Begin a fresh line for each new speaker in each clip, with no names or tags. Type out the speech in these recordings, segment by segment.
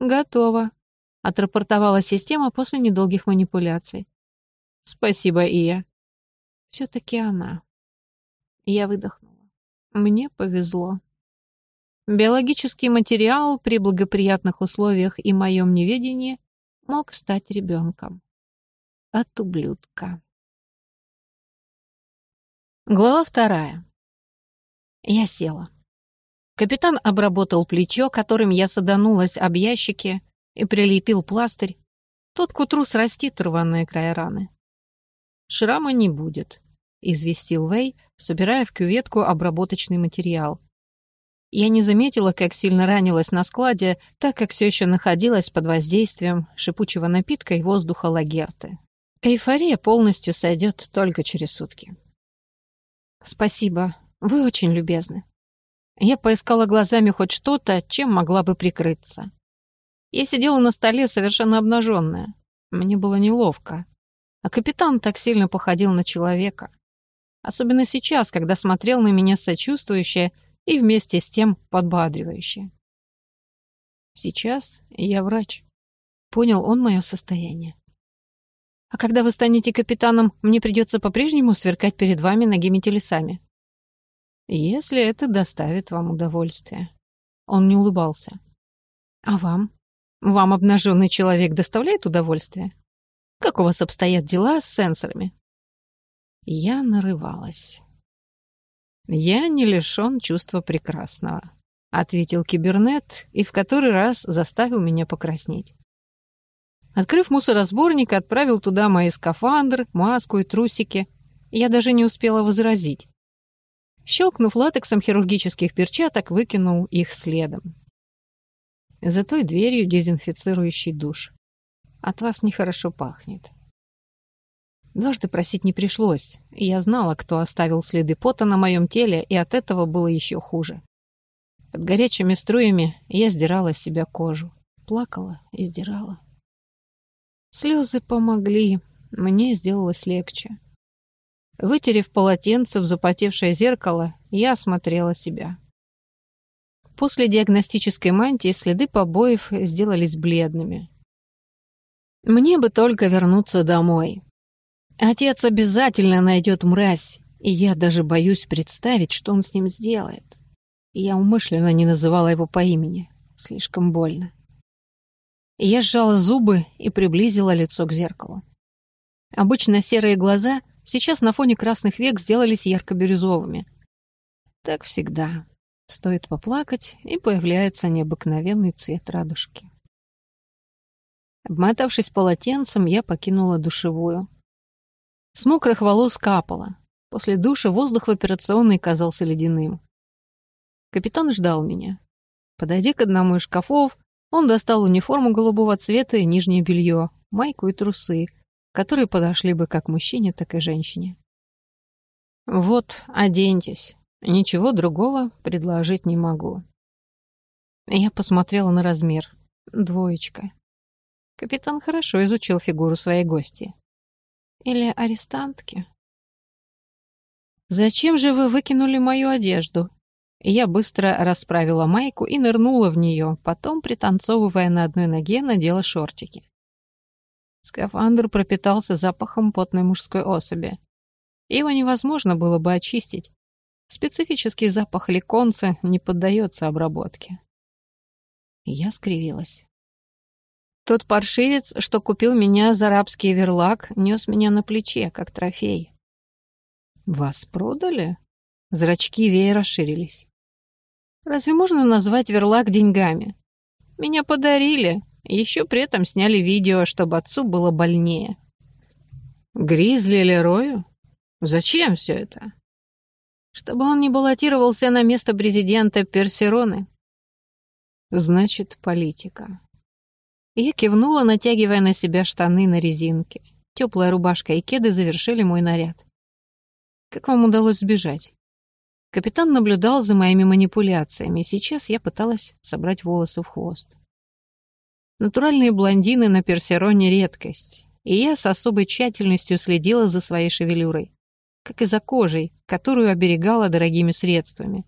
Готово, отрапортовала система после недолгих манипуляций. Спасибо, Ия. все таки она. Я выдохнула. Мне повезло. Биологический материал при благоприятных условиях и моем неведении мог стать ребенком. От ублюдка. Глава вторая. Я села. Капитан обработал плечо, которым я саданулась об ящике, и прилепил пластырь. Тот к утру срастит рваные края раны. «Шрама не будет», — известил Вэй, собирая в кюветку обработочный материал. Я не заметила, как сильно ранилась на складе, так как все еще находилась под воздействием шипучего напитка и воздуха лагерты. Эйфория полностью сойдет только через сутки. «Спасибо, вы очень любезны», я поискала глазами хоть что-то, чем могла бы прикрыться. Я сидела на столе совершенно обнаженная. Мне было неловко. А капитан так сильно походил на человека. Особенно сейчас, когда смотрел на меня сочувствующе и вместе с тем подбадривающе. Сейчас я врач. Понял он мое состояние. А когда вы станете капитаном, мне придется по-прежнему сверкать перед вами ногими телесами если это доставит вам удовольствие. Он не улыбался. А вам? Вам обнаженный человек доставляет удовольствие? Как у вас обстоят дела с сенсорами? Я нарывалась. Я не лишён чувства прекрасного, ответил кибернет и в который раз заставил меня покраснеть. Открыв мусоросборник, отправил туда мои скафандр, маску и трусики. Я даже не успела возразить. Щелкнув латексом хирургических перчаток, выкинул их следом. За той дверью дезинфицирующий душ. От вас нехорошо пахнет. Дважды просить не пришлось. Я знала, кто оставил следы пота на моем теле, и от этого было еще хуже. Под горячими струями я сдирала с себя кожу. Плакала и сдирала. Слезы помогли. Мне сделалось легче. Вытерев полотенце в запотевшее зеркало, я осмотрела себя. После диагностической мантии следы побоев сделались бледными. Мне бы только вернуться домой. Отец обязательно найдет мразь, и я даже боюсь представить, что он с ним сделает. Я умышленно не называла его по имени. Слишком больно. Я сжала зубы и приблизила лицо к зеркалу. Обычно серые глаза сейчас на фоне красных век сделались ярко-бирюзовыми. Так всегда. Стоит поплакать, и появляется необыкновенный цвет радужки. Обмотавшись полотенцем, я покинула душевую. С мокрых волос капало. После душа воздух в операционной казался ледяным. Капитан ждал меня. Подойдя к одному из шкафов, он достал униформу голубого цвета и нижнее белье, майку и трусы — которые подошли бы как мужчине, так и женщине. «Вот, оденьтесь. Ничего другого предложить не могу». Я посмотрела на размер. Двоечка. Капитан хорошо изучил фигуру своей гости. Или арестантки. «Зачем же вы выкинули мою одежду?» Я быстро расправила майку и нырнула в нее, потом, пританцовывая на одной ноге, надела шортики. Скафандр пропитался запахом потной мужской особи. Его невозможно было бы очистить. Специфический запах ликонца не поддается обработке. Я скривилась. Тот паршивец, что купил меня за рабский верлак, нес меня на плече, как трофей. «Вас продали?» Зрачки Вея расширились. «Разве можно назвать верлак деньгами? Меня подарили, еще при этом сняли видео, чтобы отцу было больнее. Гризли Лерою? Зачем все это? Чтобы он не баллотировался на место президента Персероны. Значит, политика. Я кивнула, натягивая на себя штаны на резинке. Теплая рубашка и кеды завершили мой наряд. Как вам удалось сбежать? Капитан наблюдал за моими манипуляциями, сейчас я пыталась собрать волосы в хвост. Натуральные блондины на Персероне — редкость, и я с особой тщательностью следила за своей шевелюрой, как и за кожей, которую оберегала дорогими средствами.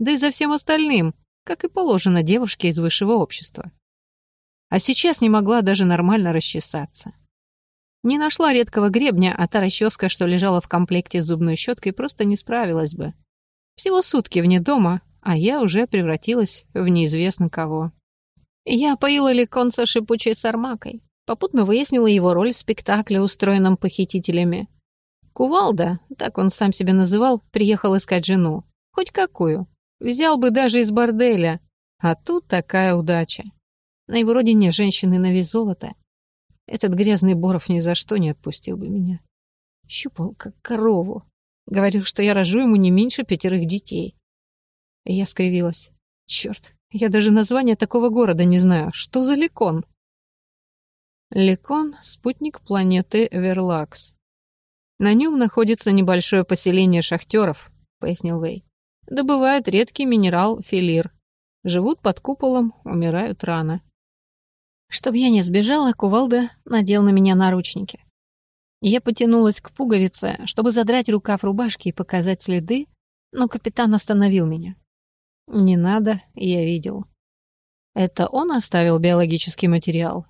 Да и за всем остальным, как и положено девушке из высшего общества. А сейчас не могла даже нормально расчесаться. Не нашла редкого гребня, а та расческа, что лежала в комплекте с зубной щеткой, просто не справилась бы. Всего сутки вне дома, а я уже превратилась в неизвестно кого. Я поила Ликонца шипучей сармакой. Попутно выяснила его роль в спектакле, устроенном похитителями. Кувалда, так он сам себя называл, приехал искать жену. Хоть какую. Взял бы даже из борделя. А тут такая удача. На его родине женщины на вес золота. Этот грязный Боров ни за что не отпустил бы меня. Щупал, как корову. Говорил, что я рожу ему не меньше пятерых детей. И я скривилась. Черт, я даже название такого города не знаю. Что за Ликон? Ликон — спутник планеты Верлакс. На нем находится небольшое поселение шахтеров, пояснил Вэй. Добывают редкий минерал филир. Живут под куполом, умирают рано. Чтобы я не сбежала, кувалда надел на меня наручники. Я потянулась к пуговице, чтобы задрать рукав рубашки и показать следы, но капитан остановил меня. «Не надо, я видел». «Это он оставил биологический материал?»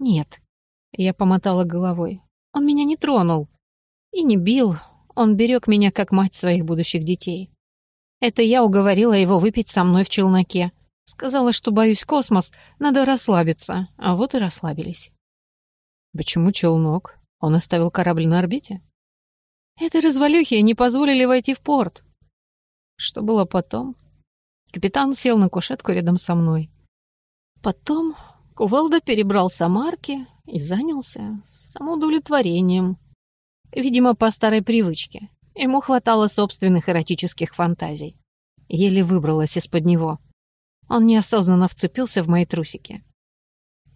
«Нет». Я помотала головой. «Он меня не тронул. И не бил. Он берег меня как мать своих будущих детей. Это я уговорила его выпить со мной в челноке. Сказала, что боюсь космос, надо расслабиться. А вот и расслабились». «Почему челнок? Он оставил корабль на орбите?» «Это развалюхи не позволили войти в порт». Что было потом? Капитан сел на кушетку рядом со мной. Потом Кувалда перебрал самарки и занялся самоудовлетворением. Видимо, по старой привычке. Ему хватало собственных эротических фантазий. Еле выбралась из-под него. Он неосознанно вцепился в мои трусики.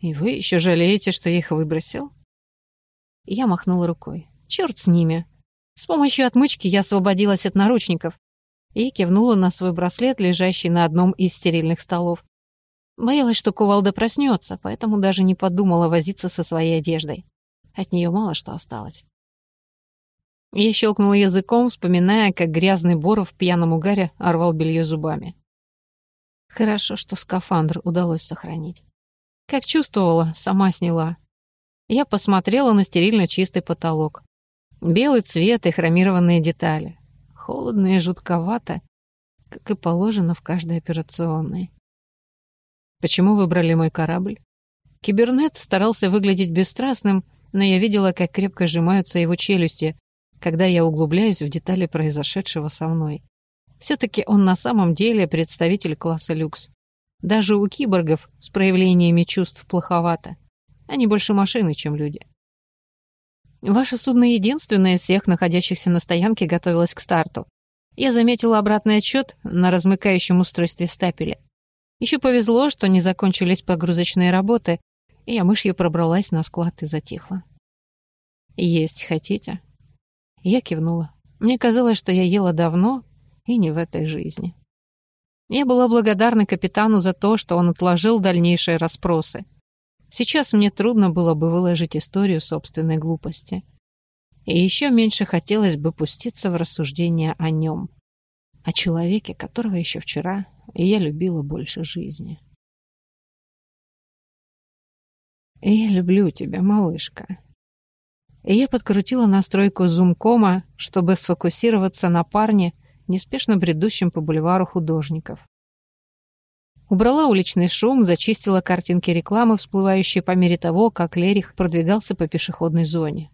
«И вы еще жалеете, что я их выбросил?» Я махнула рукой. «Черт с ними!» С помощью отмычки я освободилась от наручников и кивнула на свой браслет, лежащий на одном из стерильных столов. Боялась, что кувалда проснется, поэтому даже не подумала возиться со своей одеждой. От нее мало что осталось. Я щелкнула языком, вспоминая, как грязный Боров в пьяном угаре орвал белье зубами. Хорошо, что скафандр удалось сохранить. Как чувствовала, сама сняла. Я посмотрела на стерильно чистый потолок. Белый цвет и хромированные детали. Холодно и жутковато, как и положено в каждой операционной. Почему выбрали мой корабль? Кибернет старался выглядеть бесстрастным, но я видела, как крепко сжимаются его челюсти, когда я углубляюсь в детали произошедшего со мной. Все-таки он на самом деле представитель класса люкс. Даже у киборгов с проявлениями чувств плоховато. Они больше машины, чем люди. Ваше судно единственное из всех находящихся на стоянке готовилось к старту. Я заметила обратный отчет на размыкающем устройстве стапеля. Еще повезло, что не закончились погрузочные работы, и я мышью пробралась на склад и затихла. «Есть хотите?» Я кивнула. Мне казалось, что я ела давно и не в этой жизни. Я была благодарна капитану за то, что он отложил дальнейшие расспросы. Сейчас мне трудно было бы выложить историю собственной глупости. И еще меньше хотелось бы пуститься в рассуждения о нем, о человеке, которого еще вчера я любила больше жизни. «Я люблю тебя, малышка». И я подкрутила настройку зумкома, чтобы сфокусироваться на парне, неспешно бредущем по бульвару художников. Убрала уличный шум, зачистила картинки рекламы, всплывающие по мере того, как Лерих продвигался по пешеходной зоне.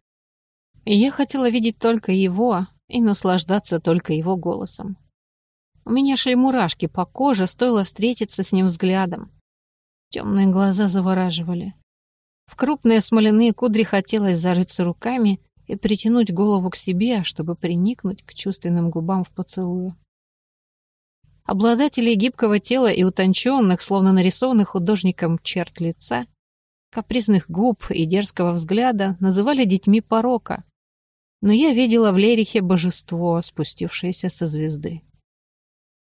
И я хотела видеть только его и наслаждаться только его голосом. У меня шли мурашки по коже, стоило встретиться с ним взглядом. Темные глаза завораживали. В крупные смоляные кудри хотелось зарыться руками и притянуть голову к себе, чтобы приникнуть к чувственным губам в поцелую. Обладатели гибкого тела и утонченных, словно нарисованных художником черт лица, капризных губ и дерзкого взгляда называли детьми порока. Но я видела в Лерихе божество, спустившееся со звезды.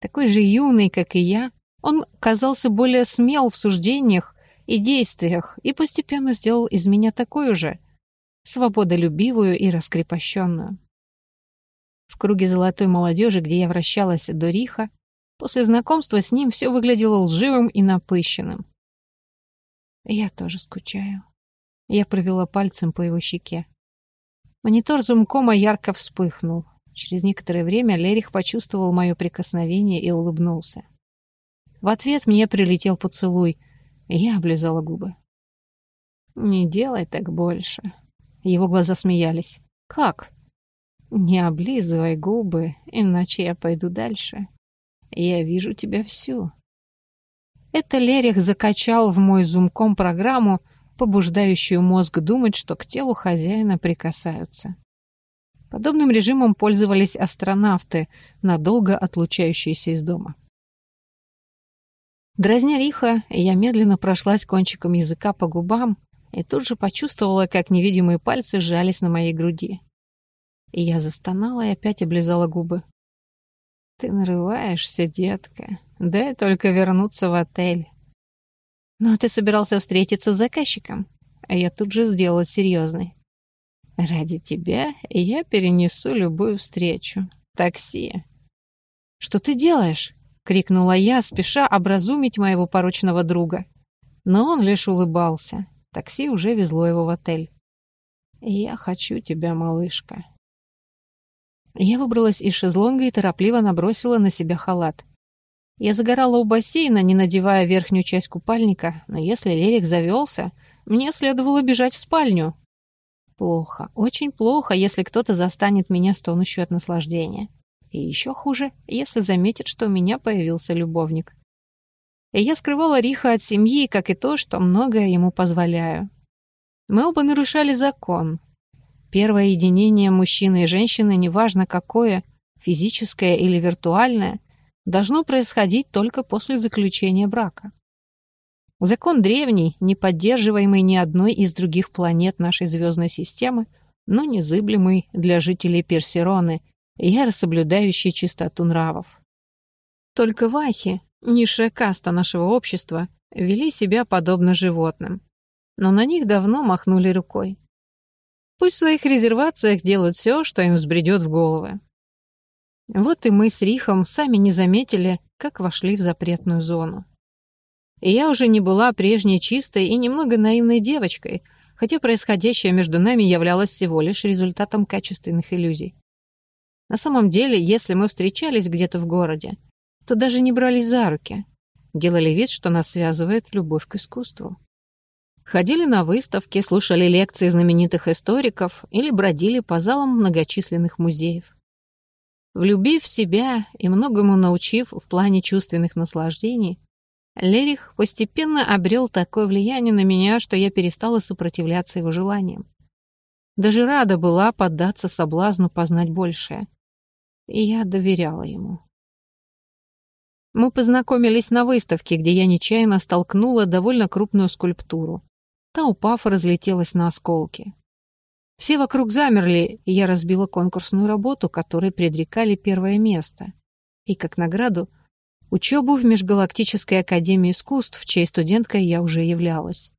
Такой же юный, как и я, он казался более смел в суждениях и действиях и постепенно сделал из меня такую же, свободолюбивую и раскрепощенную. В круге золотой молодежи, где я вращалась до Риха, после знакомства с ним все выглядело лживым и напыщенным. Я тоже скучаю. Я провела пальцем по его щеке. Монитор зумкома ярко вспыхнул. Через некоторое время Лерих почувствовал мое прикосновение и улыбнулся. В ответ мне прилетел поцелуй, я облизала губы. «Не делай так больше». Его глаза смеялись. «Как?» «Не облизывай губы, иначе я пойду дальше. Я вижу тебя всю». Это Лерих закачал в мой зумком программу, побуждающую мозг думать, что к телу хозяина прикасаются. Подобным режимом пользовались астронавты, надолго отлучающиеся из дома. Дразня Риха, я медленно прошлась кончиком языка по губам и тут же почувствовала, как невидимые пальцы сжались на моей груди. И я застонала и опять облизала губы. «Ты нарываешься, детка. Дай только вернуться в отель». «Ну а ты собирался встретиться с заказчиком?» А я тут же сделала серьезный. «Ради тебя я перенесу любую встречу. Такси». «Что ты делаешь?» — крикнула я, спеша образумить моего порочного друга. Но он лишь улыбался. Такси уже везло его в отель. «Я хочу тебя, малышка». Я выбралась из шезлонга и торопливо набросила на себя халат. Я загорала у бассейна, не надевая верхнюю часть купальника, но если Лерик завелся, мне следовало бежать в спальню. Плохо, очень плохо, если кто-то застанет меня стонущую от наслаждения. И еще хуже, если заметит, что у меня появился любовник. И я скрывала Риха от семьи, как и то, что многое ему позволяю. Мы оба нарушали закон. Первое единение мужчины и женщины, неважно какое, физическое или виртуальное, должно происходить только после заключения брака. Закон древний, не поддерживаемый ни одной из других планет нашей звездной системы, но незыблемый для жителей Персероны, яро соблюдающий чистоту нравов. Только вахи, низшая каста нашего общества, вели себя подобно животным. Но на них давно махнули рукой. Пусть в своих резервациях делают все, что им взбредет в головы. Вот и мы с Рихом сами не заметили, как вошли в запретную зону. И я уже не была прежней чистой и немного наивной девочкой, хотя происходящее между нами являлось всего лишь результатом качественных иллюзий. На самом деле, если мы встречались где-то в городе, то даже не брались за руки, делали вид, что нас связывает любовь к искусству. Ходили на выставки, слушали лекции знаменитых историков или бродили по залам многочисленных музеев. Влюбив себя и многому научив в плане чувственных наслаждений, Лерих постепенно обрел такое влияние на меня, что я перестала сопротивляться его желаниям. Даже рада была поддаться соблазну познать большее. И я доверяла ему. Мы познакомились на выставке, где я нечаянно столкнула довольно крупную скульптуру. Та, упав, разлетелась на осколки. Все вокруг замерли, и я разбила конкурсную работу, которой предрекали первое место. И как награду — учебу в Межгалактической Академии Искусств, чьей студенткой я уже являлась.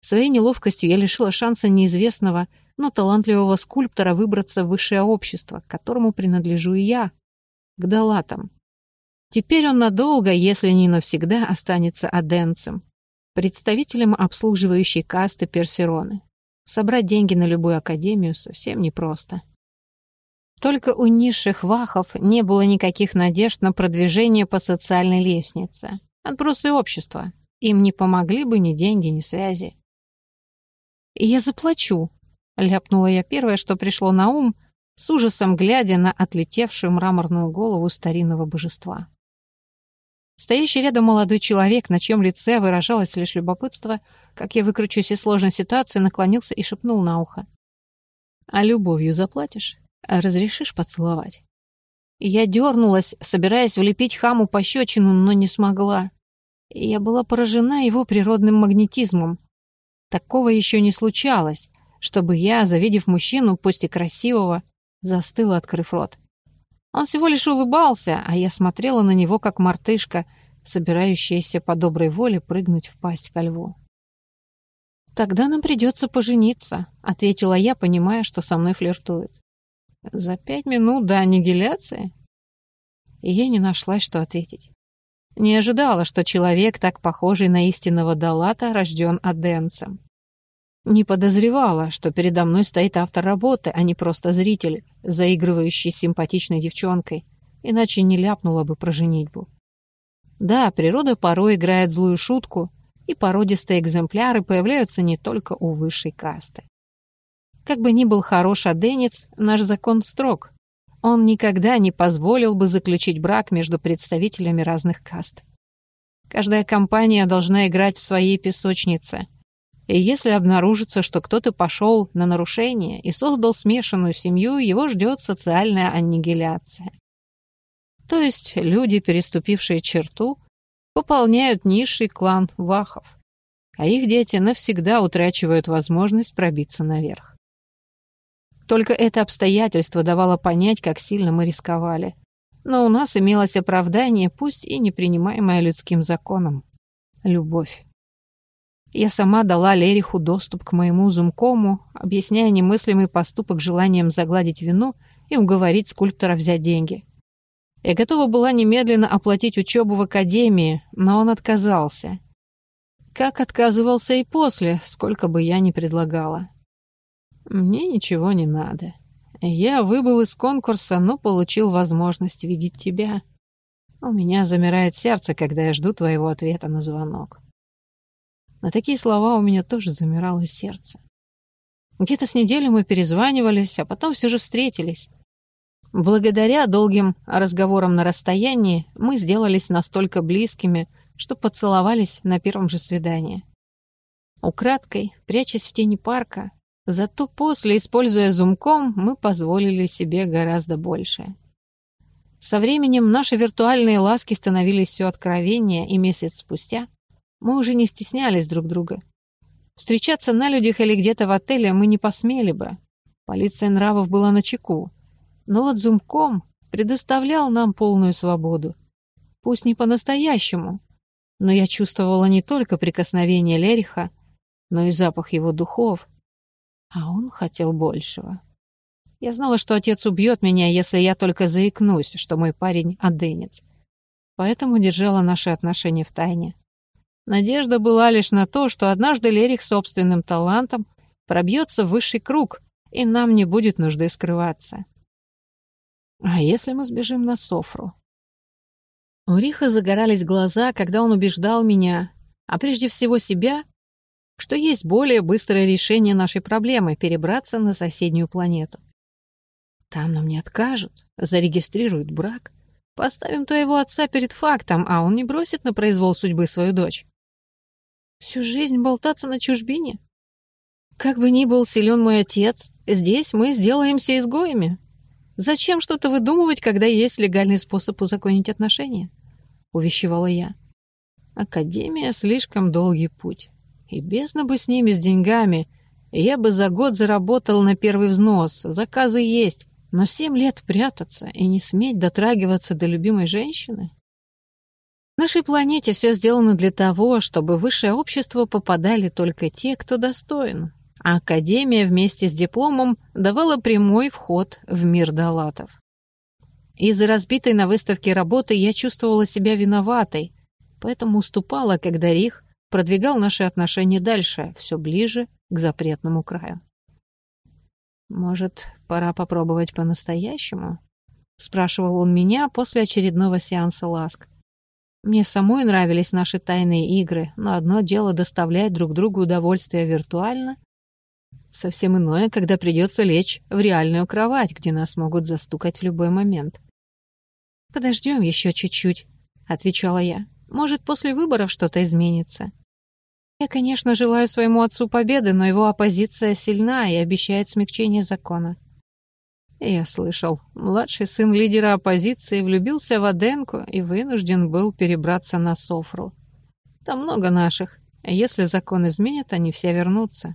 Своей неловкостью я лишила шанса неизвестного, но талантливого скульптора выбраться в высшее общество, к которому принадлежу и я, к Далатам. Теперь он надолго, если не навсегда, останется аденцем, представителем обслуживающей касты Персероны. Собрать деньги на любую академию совсем непросто. Только у низших вахов не было никаких надежд на продвижение по социальной лестнице. Отбросы общества. Им не помогли бы ни деньги, ни связи. «Я заплачу», — ляпнула я первое, что пришло на ум, с ужасом глядя на отлетевшую мраморную голову старинного божества. Стоящий рядом молодой человек, на чьем лице выражалось лишь любопытство, как я выкручусь из сложной ситуации, наклонился и шепнул на ухо. «А любовью заплатишь? А разрешишь поцеловать?» Я дернулась, собираясь влепить хаму пощечину, но не смогла. Я была поражена его природным магнетизмом. Такого еще не случалось, чтобы я, завидев мужчину, пусть и красивого, застыла, открыв рот. Он всего лишь улыбался, а я смотрела на него, как мартышка, собирающаяся по доброй воле прыгнуть в пасть ко льву. «Тогда нам придется пожениться», — ответила я, понимая, что со мной флиртует. «За пять минут до аннигиляции?» Я не нашла, что ответить. Не ожидала, что человек, так похожий на истинного Далата, рожден аденцем. Не подозревала, что передо мной стоит автор работы, а не просто зритель, заигрывающий с симпатичной девчонкой, иначе не ляпнула бы про женитьбу. Да, природа порой играет злую шутку, и породистые экземпляры появляются не только у высшей касты. Как бы ни был хорош аденец, наш закон строг. Он никогда не позволил бы заключить брак между представителями разных каст. Каждая компания должна играть в своей песочнице. И если обнаружится, что кто-то пошел на нарушение и создал смешанную семью, его ждет социальная аннигиляция. То есть люди, переступившие черту, пополняют низший клан вахов, а их дети навсегда утрачивают возможность пробиться наверх. Только это обстоятельство давало понять, как сильно мы рисковали. Но у нас имелось оправдание, пусть и не принимаемое людским законом. Любовь. Я сама дала Лериху доступ к моему зумкому, объясняя немыслимый поступок желанием загладить вину и уговорить скульптора взять деньги. Я готова была немедленно оплатить учебу в академии, но он отказался. Как отказывался и после, сколько бы я ни предлагала. Мне ничего не надо. Я выбыл из конкурса, но получил возможность видеть тебя. У меня замирает сердце, когда я жду твоего ответа на звонок. На такие слова у меня тоже замирало сердце. Где-то с неделю мы перезванивались, а потом все же встретились. Благодаря долгим разговорам на расстоянии мы сделались настолько близкими, что поцеловались на первом же свидании. Украдкой, прячась в тени парка, зато после, используя зумком, мы позволили себе гораздо больше. Со временем наши виртуальные ласки становились все откровеннее, и месяц спустя мы уже не стеснялись друг друга. Встречаться на людях или где-то в отеле мы не посмели бы. Полиция нравов была на чеку. Но вот Зумком предоставлял нам полную свободу. Пусть не по-настоящему, но я чувствовала не только прикосновение Лериха, но и запах его духов. А он хотел большего. Я знала, что отец убьет меня, если я только заикнусь, что мой парень — оденец. Поэтому держала наши отношения в тайне. Надежда была лишь на то, что однажды Лерих собственным талантом пробьется в высший круг, и нам не будет нужды скрываться. А если мы сбежим на Софру? У Риха загорались глаза, когда он убеждал меня, а прежде всего себя, что есть более быстрое решение нашей проблемы — перебраться на соседнюю планету. Там нам не откажут, зарегистрируют брак. Поставим твоего отца перед фактом, а он не бросит на произвол судьбы свою дочь. Всю жизнь болтаться на чужбине? Как бы ни был силен мой отец, здесь мы сделаемся изгоями. Зачем что-то выдумывать, когда есть легальный способ узаконить отношения? Увещевала я. Академия — слишком долгий путь. И бездна бы с ними, с деньгами. Я бы за год заработал на первый взнос. Заказы есть. Но семь лет прятаться и не сметь дотрагиваться до любимой женщины? Нашей планете все сделано для того, чтобы в высшее общество попадали только те, кто достоин а Академия вместе с дипломом давала прямой вход в мир Далатов. Из-за разбитой на выставке работы я чувствовала себя виноватой, поэтому уступала, когда Рих продвигал наши отношения дальше, все ближе к запретному краю. «Может, пора попробовать по-настоящему?» — спрашивал он меня после очередного сеанса ласк. Мне самой нравились наши тайные игры, но одно дело доставлять друг другу удовольствие виртуально, Совсем иное, когда придется лечь в реальную кровать, где нас могут застукать в любой момент. «Подождем еще чуть-чуть», — отвечала я. «Может, после выборов что-то изменится». Я, конечно, желаю своему отцу победы, но его оппозиция сильна и обещает смягчение закона. Я слышал, младший сын лидера оппозиции влюбился в Аденку и вынужден был перебраться на Софру. Там много наших, если закон изменят, они все вернутся.